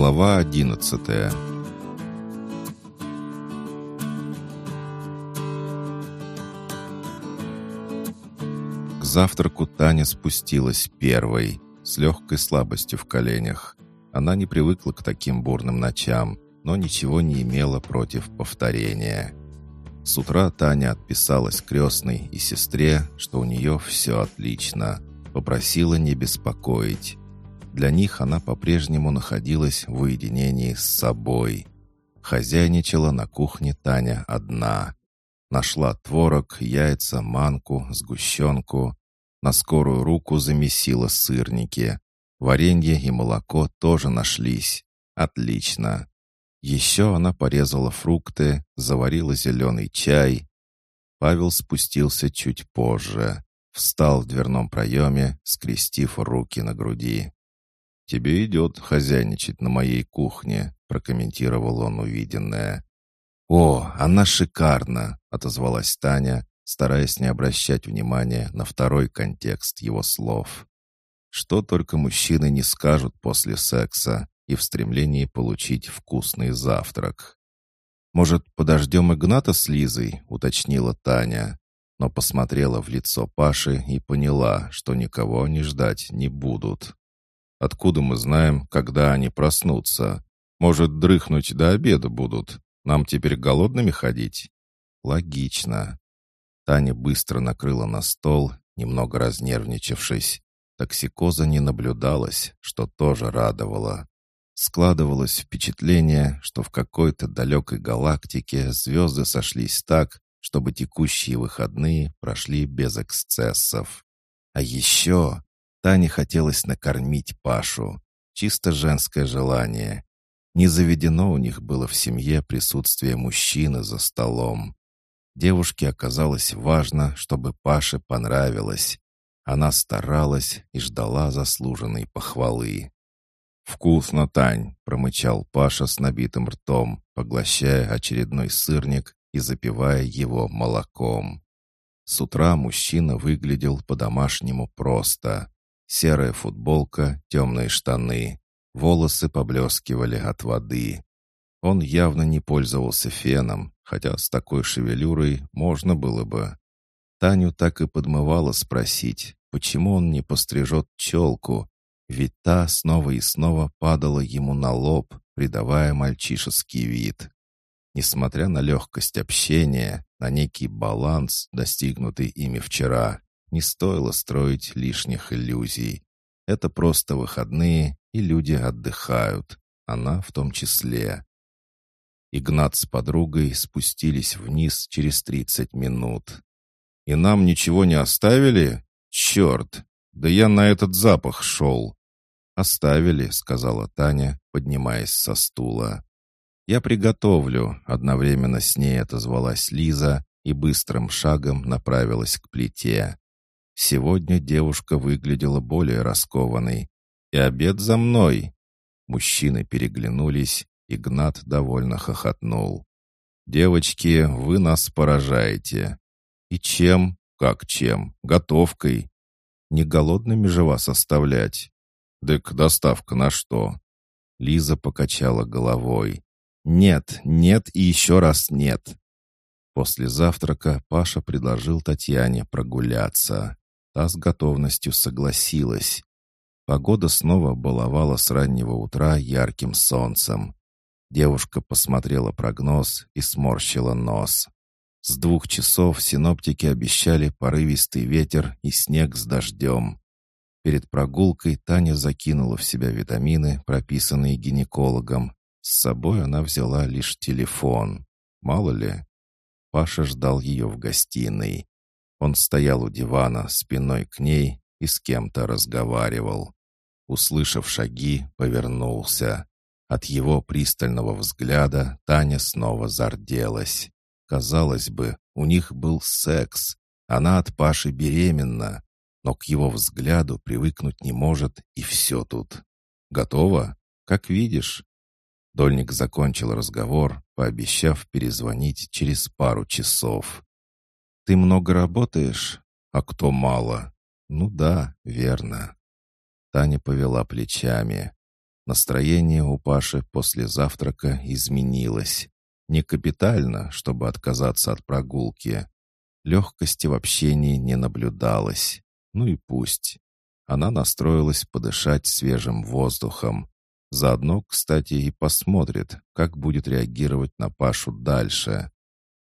Глава одиннадцатая К завтраку Таня спустилась первой, с легкой слабостью в коленях. Она не привыкла к таким бурным ночам, но ничего не имела против повторения. С утра Таня отписалась крестной и сестре, что у нее все отлично. Попросила не беспокоить. Для них она по-прежнему находилась в уединении с собой. Хозяйничала на кухне Таня одна. Нашла творог, яйца, манку, сгущенку. На скорую руку замесила сырники. Варенье и молоко тоже нашлись. Отлично. Еще она порезала фрукты, заварила зеленый чай. Павел спустился чуть позже. Встал в дверном проеме, скрестив руки на груди. «Тебе идет хозяйничать на моей кухне», — прокомментировал он увиденное. «О, она шикарна!» — отозвалась Таня, стараясь не обращать внимания на второй контекст его слов. Что только мужчины не скажут после секса и в стремлении получить вкусный завтрак. «Может, подождем Игната с Лизой?» — уточнила Таня, но посмотрела в лицо Паши и поняла, что никого они ждать не будут. Откуда мы знаем, когда они проснутся? Может, дрыхнуть до обеда будут? Нам теперь голодными ходить?» «Логично». Таня быстро накрыла на стол, немного разнервничавшись. Токсикоза не наблюдалось, что тоже радовало. Складывалось впечатление, что в какой-то далекой галактике звезды сошлись так, чтобы текущие выходные прошли без эксцессов. А еще Тане хотелось накормить Пашу. Чисто женское желание. Не заведено у них было в семье присутствие мужчины за столом. Девушке оказалось важно, чтобы Паше понравилось. Она старалась и ждала заслуженной похвалы. «Вкусно, Тань!» — промычал Паша с набитым ртом, поглощая очередной сырник и запивая его молоком. С утра мужчина выглядел по-домашнему просто. Серая футболка, темные штаны. Волосы поблескивали от воды. Он явно не пользовался феном, хотя с такой шевелюрой можно было бы. Таню так и подмывало спросить, почему он не пострижет челку, ведь та снова и снова падала ему на лоб, придавая мальчишеский вид. Несмотря на легкость общения, на некий баланс, достигнутый ими вчера, не стоило строить лишних иллюзий. Это просто выходные, и люди отдыхают. Она в том числе. Игнат с подругой спустились вниз через тридцать минут. «И нам ничего не оставили? Черт! Да я на этот запах шел!» «Оставили», — сказала Таня, поднимаясь со стула. «Я приготовлю», — одновременно с ней отозвалась Лиза и быстрым шагом направилась к плите. Сегодня девушка выглядела более раскованной. «И обед за мной!» Мужчины переглянулись, Игнат довольно хохотнул. «Девочки, вы нас поражаете. И чем? Как чем? Готовкой. Не голодными же вас оставлять. «Так доставка на что?» Лиза покачала головой. «Нет, нет и еще раз нет». После завтрака Паша предложил Татьяне прогуляться. Та с готовностью согласилась. Погода снова баловала с раннего утра ярким солнцем. Девушка посмотрела прогноз и сморщила нос. С двух часов синоптики обещали порывистый ветер и снег с дождем. Перед прогулкой Таня закинула в себя витамины, прописанные гинекологом. С собой она взяла лишь телефон. Мало ли. Паша ждал ее в гостиной. Он стоял у дивана спиной к ней и с кем-то разговаривал. Услышав шаги, повернулся. От его пристального взгляда Таня снова зарделась. Казалось бы, у них был секс. Она от Паши беременна, но к его взгляду привыкнуть не может, и все тут. Готово? Как видишь. Дольник закончил разговор, пообещав перезвонить через пару часов. «Ты много работаешь? А кто мало?» «Ну да, верно». Таня повела плечами. Настроение у Паши после завтрака изменилось. Не капитально, чтобы отказаться от прогулки. Легкости в общении не наблюдалось. Ну и пусть. Она настроилась подышать свежим воздухом. Заодно, кстати, и посмотрит, как будет реагировать на Пашу дальше.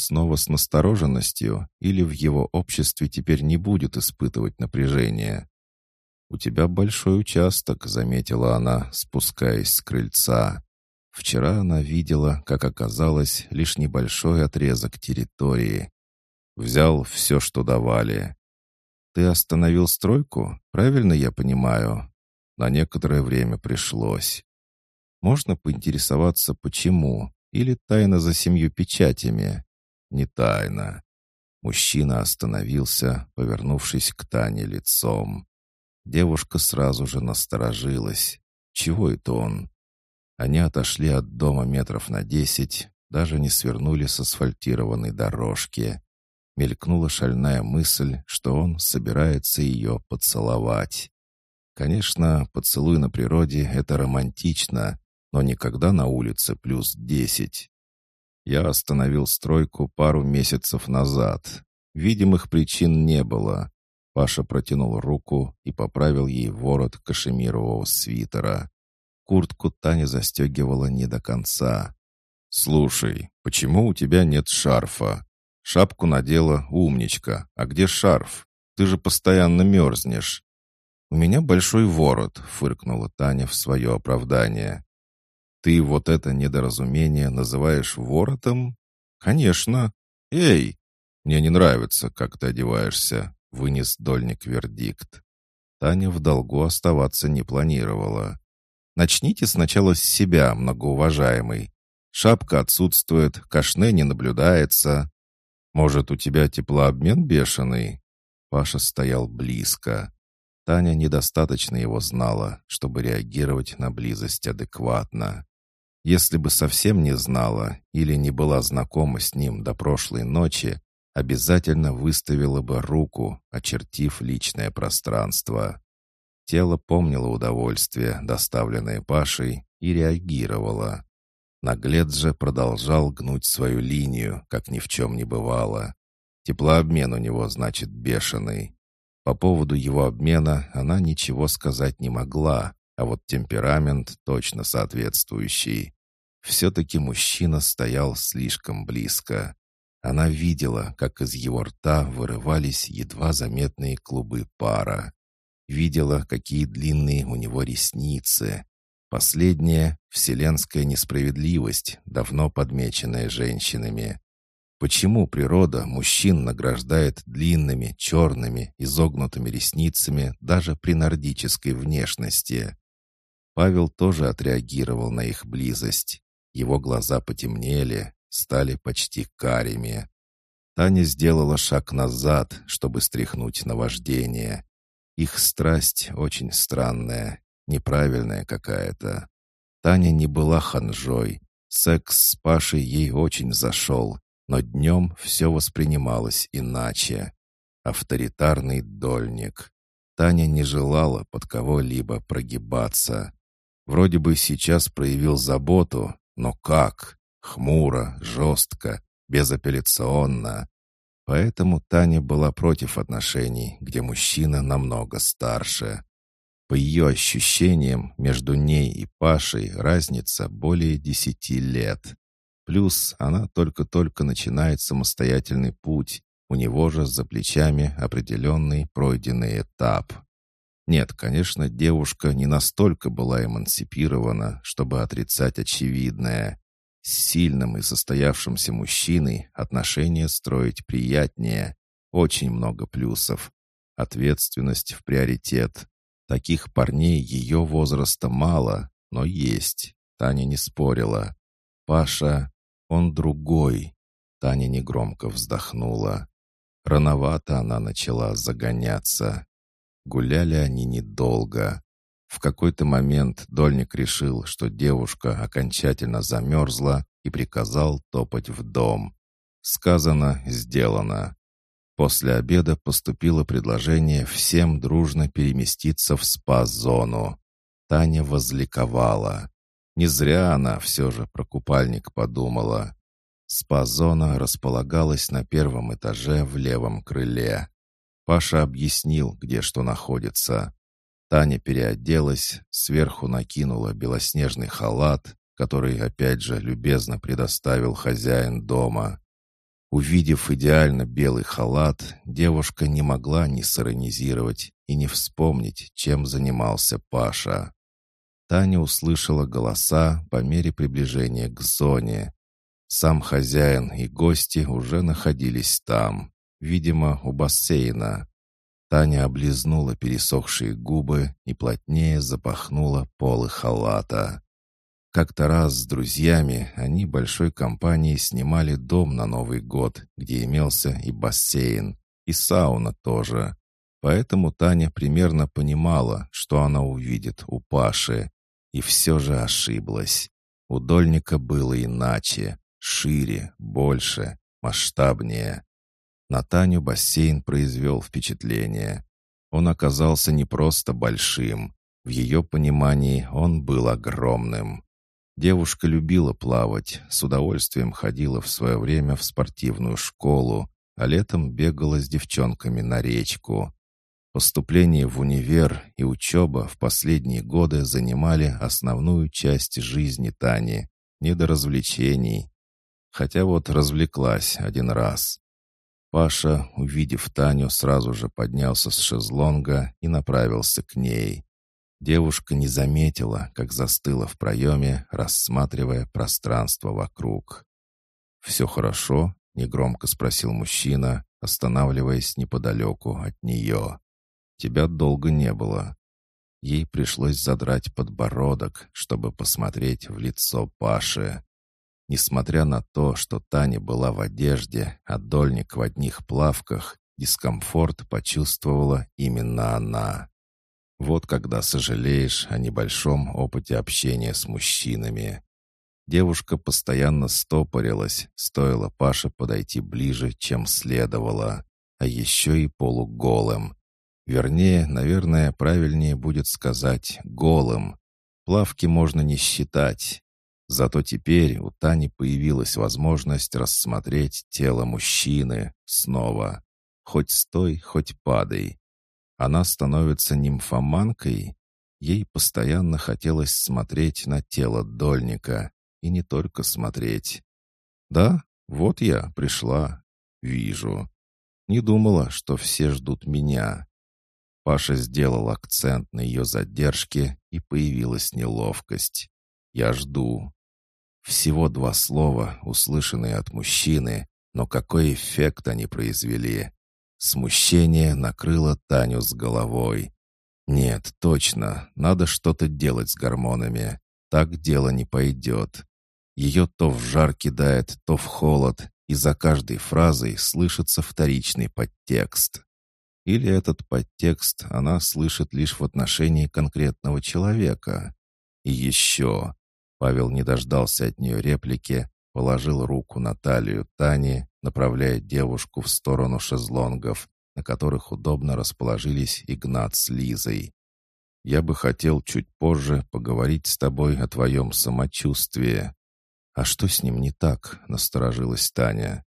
Снова с настороженностью или в его обществе теперь не будет испытывать напряжение? «У тебя большой участок», — заметила она, спускаясь с крыльца. Вчера она видела, как оказалось, лишь небольшой отрезок территории. Взял все, что давали. «Ты остановил стройку? Правильно я понимаю?» На некоторое время пришлось. «Можно поинтересоваться, почему? Или тайна за семью печатями?» «Не тайна». Мужчина остановился, повернувшись к Тане лицом. Девушка сразу же насторожилась. Чего это он? Они отошли от дома метров на десять, даже не свернули с асфальтированной дорожки. Мелькнула шальная мысль, что он собирается ее поцеловать. Конечно, поцелуй на природе — это романтично, но никогда на улице плюс десять. Я остановил стройку пару месяцев назад. Видимых причин не было. Паша протянул руку и поправил ей ворот кашемирового свитера. Куртку Таня застегивала не до конца. «Слушай, почему у тебя нет шарфа? Шапку надела, умничка. А где шарф? Ты же постоянно мерзнешь». «У меня большой ворот», — фыркнула Таня в свое оправдание. «Ты вот это недоразумение называешь воротом?» «Конечно. Эй, мне не нравится, как ты одеваешься. — вынес дольник вердикт. Таня в долгу оставаться не планировала. «Начните сначала с себя, многоуважаемый. Шапка отсутствует, кашне не наблюдается. Может, у тебя теплообмен бешеный?» Паша стоял близко. Таня недостаточно его знала, чтобы реагировать на близость адекватно. Если бы совсем не знала или не была знакома с ним до прошлой ночи, обязательно выставила бы руку, очертив личное пространство. Тело помнило удовольствие, доставленное Пашей, и реагировало. Наглец же продолжал гнуть свою линию, как ни в чем не бывало. Теплообмен у него, значит, бешеный. По поводу его обмена она ничего сказать не могла, а вот темперамент точно соответствующий. Все-таки мужчина стоял слишком близко. Она видела, как из его рта вырывались едва заметные клубы пара. Видела, какие длинные у него ресницы. Последняя — вселенская несправедливость, давно подмеченная женщинами. Почему природа мужчин награждает длинными, черными, изогнутыми ресницами даже при нордической внешности? Павел тоже отреагировал на их близость. Его глаза потемнели, стали почти карими. Таня сделала шаг назад, чтобы стряхнуть наваждение. Их страсть очень странная, неправильная какая-то. Таня не была ханжой. Секс с Пашей ей очень зашел, но днем все воспринималось иначе. Авторитарный дольник. Таня не желала под кого-либо прогибаться. Вроде бы сейчас проявил заботу, но как? Хмуро, жестко, безапелляционно. Поэтому Таня была против отношений, где мужчина намного старше. По ее ощущениям, между ней и Пашей разница более десяти лет. Плюс она только-только начинает самостоятельный путь, у него же за плечами определенный пройденный этап. Нет, конечно, девушка не настолько была эмансипирована, чтобы отрицать очевидное. С сильным и состоявшимся мужчиной отношения строить приятнее. Очень много плюсов. Ответственность в приоритет. Таких парней ее возраста мало, но есть. Таня не спорила. Паша, он другой. Таня негромко вздохнула. Рановато она начала загоняться. Гуляли они недолго. В какой-то момент Дольник решил, что девушка окончательно замерзла и приказал топать в дом. Сказано, сделано. После обеда поступило предложение всем дружно переместиться в спа-зону. Таня возликовала. Не зря она все же про купальник подумала. Спа-зона располагалась на первом этаже в левом крыле. Паша объяснил, где что находится. Таня переоделась, сверху накинула белоснежный халат, который опять же любезно предоставил хозяин дома. Увидев идеально белый халат, девушка не могла не сиронизировать и не вспомнить, чем занимался Паша. Таня услышала голоса по мере приближения к зоне. Сам хозяин и гости уже находились там, видимо, у бассейна. Таня облизнула пересохшие губы и плотнее запахнула полы халата. Как-то раз с друзьями они большой компанией снимали дом на Новый год, где имелся и бассейн, и сауна тоже. Поэтому Таня примерно понимала, что она увидит у Паши, и все же ошиблась. У Дольника было иначе, шире, больше, масштабнее. На Таню бассейн произвел впечатление. Он оказался не просто большим. В ее понимании он был огромным. Девушка любила плавать, с удовольствием ходила в свое время в спортивную школу, а летом бегала с девчонками на речку. Поступление в универ и учеба в последние годы занимали основную часть жизни Тани, не до развлечений. Хотя вот развлеклась один раз. Паша, увидев Таню, сразу же поднялся с шезлонга и направился к ней. Девушка не заметила, как застыла в проеме, рассматривая пространство вокруг. «Все хорошо?» — негромко спросил мужчина, останавливаясь неподалеку от нее. Тебя долго не было». Ей пришлось задрать подбородок, чтобы посмотреть в лицо Паши. Несмотря на то, что Таня была в одежде, а дольник в одних плавках, дискомфорт почувствовала именно она. Вот когда сожалеешь о небольшом опыте общения с мужчинами. Девушка постоянно стопорилась, стоило Паше подойти ближе, чем следовало, а еще и полуголым, Вернее, наверное, правильнее будет сказать «голым». Плавки можно не считать. Зато теперь у Тани появилась возможность рассмотреть тело мужчины снова. Хоть стой, хоть падай. Она становится нимфоманкой. Ей постоянно хотелось смотреть на тело дольника. И не только смотреть. «Да, вот я, пришла. Вижу. Не думала, что все ждут меня. Паша сделал акцент на ее задержке, и появилась неловкость. «Я жду». Всего два слова, услышанные от мужчины, но какой эффект они произвели. Смущение накрыло Таню с головой. «Нет, точно, надо что-то делать с гормонами. Так дело не пойдет. Ее то в жар кидает, то в холод, и за каждой фразой слышится вторичный подтекст. Или этот подтекст она слышит лишь в отношении конкретного человека? И еще. Павел не дождался от нее реплики, положил руку на талию Тани, направляя девушку в сторону шезлонгов, на которых удобно расположились Игнат с Лизой. «Я бы хотел чуть позже поговорить с тобой о твоем самочувствии». «А что с ним не так?» — насторожилась Таня.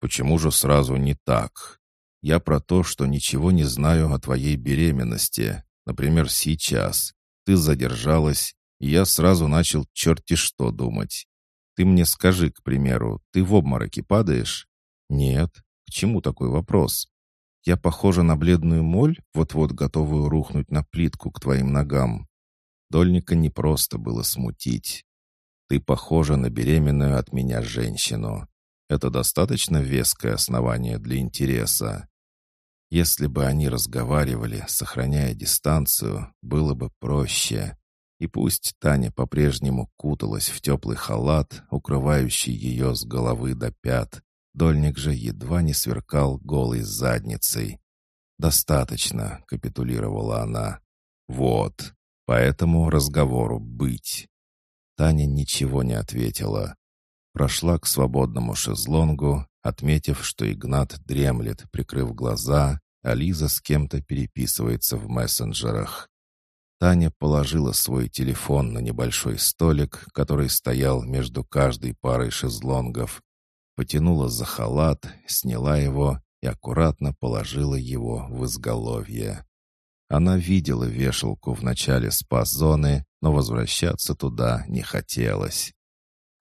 «Почему же сразу не так? Я про то, что ничего не знаю о твоей беременности. Например, сейчас. Ты задержалась, я сразу начал черти что думать. Ты мне скажи, к примеру, ты в обмороке падаешь? Нет. К чему такой вопрос? Я похожа на бледную моль, вот-вот готовую рухнуть на плитку к твоим ногам. Дольника не просто было смутить. Ты похожа на беременную от меня женщину. Это достаточно веское основание для интереса. Если бы они разговаривали, сохраняя дистанцию, было бы проще. И пусть Таня по-прежнему куталась в теплый халат, укрывающий ее с головы до пят, Дольник же едва не сверкал голой задницей. «Достаточно», — капитулировала она. «Вот, поэтому разговору быть». Таня ничего не ответила. Прошла к свободному шезлонгу, отметив, что Игнат дремлет, прикрыв глаза, а Лиза с кем-то переписывается в мессенджерах. Таня положила свой телефон на небольшой столик, который стоял между каждой парой шезлонгов, потянула за халат, сняла его и аккуратно положила его в изголовье. Она видела вешалку в начале спа-зоны, но возвращаться туда не хотелось.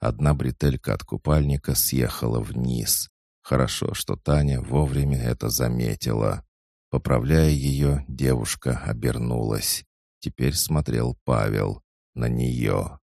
Одна бретелька от купальника съехала вниз. Хорошо, что Таня вовремя это заметила. Поправляя ее, девушка обернулась. Теперь смотрел Павел на нее.